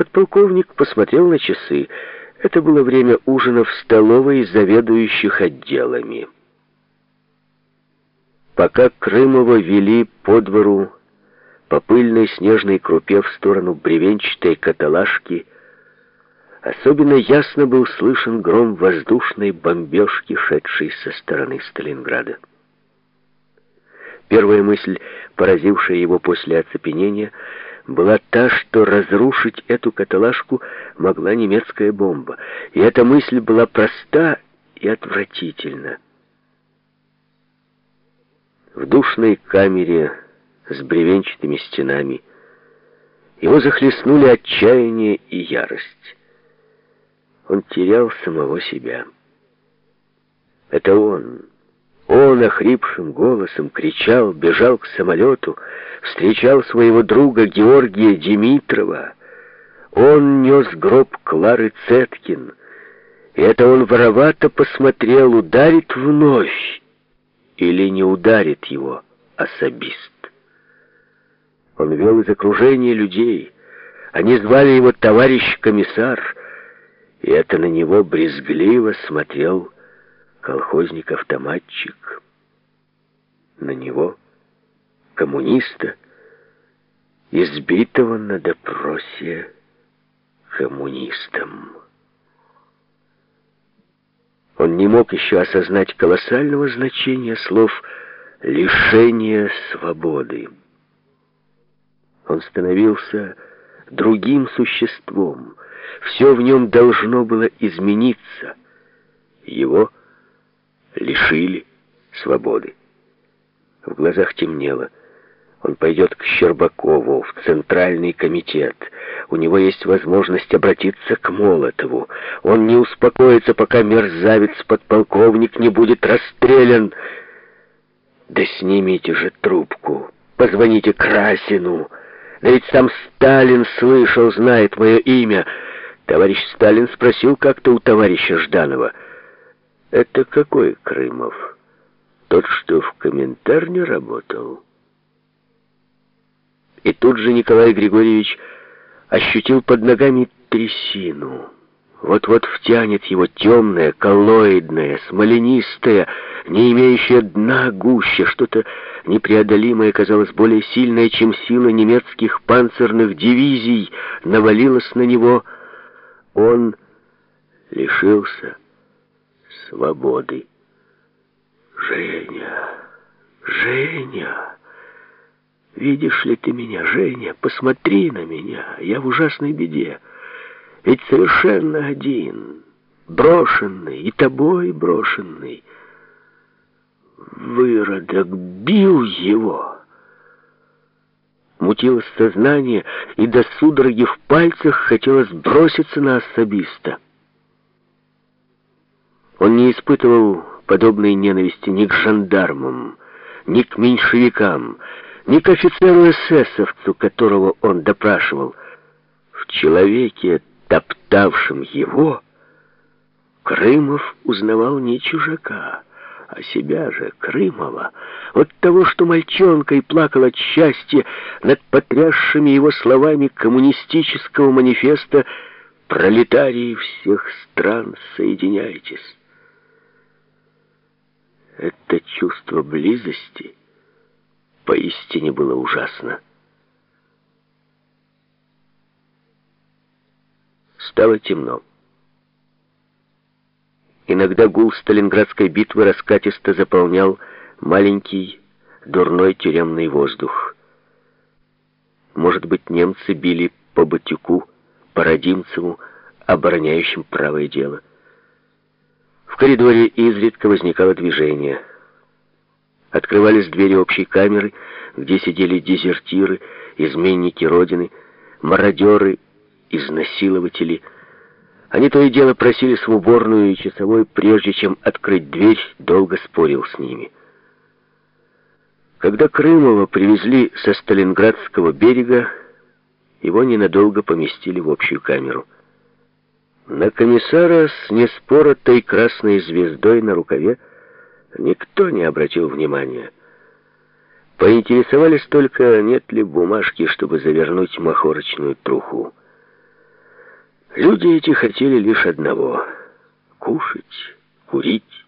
Подполковник посмотрел на часы. Это было время ужина в столовой заведующих отделами. Пока Крымова вели по двору по пыльной снежной крупе в сторону бревенчатой каталажки, особенно ясно был слышен гром воздушной бомбежки, шедшей со стороны Сталинграда. Первая мысль, поразившая его после оцепенения, была та, что разрушить эту каталажку могла немецкая бомба. И эта мысль была проста и отвратительна. В душной камере с бревенчатыми стенами его захлестнули отчаяние и ярость. Он терял самого себя. Это он, он охрипшим голосом кричал, бежал к самолету, встречал своего друга Георгия Димитрова. Он нес гроб Клары Цеткин, и это он воровато посмотрел, ударит вновь или не ударит его особист. Он вел из окружения людей. Они звали его товарищ комиссар, и это на него брезгливо смотрел колхозник-автоматчик. На него, коммуниста, избитого на допросе коммунистом. Он не мог еще осознать колоссального значения слов «лишение свободы». Он становился другим существом. Все в нем должно было измениться. Его лишили свободы. В глазах темнело. Он пойдет к Щербакову, в Центральный комитет. У него есть возможность обратиться к Молотову. Он не успокоится, пока мерзавец-подполковник не будет расстрелян. Да снимите же трубку, позвоните Красину. Да ведь сам Сталин слышал, знает мое имя. Товарищ Сталин спросил как-то у товарища Жданова. Это какой Крымов? Тот, что в Коминтерне работал? И тут же Николай Григорьевич ощутил под ногами трясину. Вот-вот втянет его темное, коллоидное, смоленистое, не имеющее дна гуще, что-то непреодолимое, казалось, более сильное, чем сила немецких панцирных дивизий, навалилось на него. Он лишился свободы. «Женя, Женя, видишь ли ты меня, Женя? Посмотри на меня, я в ужасной беде». Ведь совершенно один, брошенный, и тобой брошенный. Выродок бил его. Мутилось сознание, и до судороги в пальцах хотелось броситься на особиста. Он не испытывал подобной ненависти ни к жандармам, ни к меньшевикам, ни к офицеру эсэсовцу, которого он допрашивал. В человеке топтавшим его, Крымов узнавал не чужака, а себя же, Крымова, от того, что мальчонкой плакал от счастья над потрясшими его словами коммунистического манифеста «Пролетарии всех стран, соединяйтесь». Это чувство близости поистине было ужасно. Стало темно. Иногда гул Сталинградской битвы раскатисто заполнял маленький, дурной тюремный воздух. Может быть, немцы били по Батюку, по Родимцеву, обороняющим правое дело. Коридоре изредка возникало движение. Открывались двери общей камеры, где сидели дезертиры, изменники Родины, мародеры изнасилователи. Они то и дело просились в уборную, и часовой, прежде чем открыть дверь, долго спорил с ними. Когда Крымова привезли со Сталинградского берега, его ненадолго поместили в общую камеру. На комиссара с неспоротой красной звездой на рукаве никто не обратил внимания. Поинтересовались только, нет ли бумажки, чтобы завернуть махорочную труху. Люди эти хотели лишь одного — кушать, курить,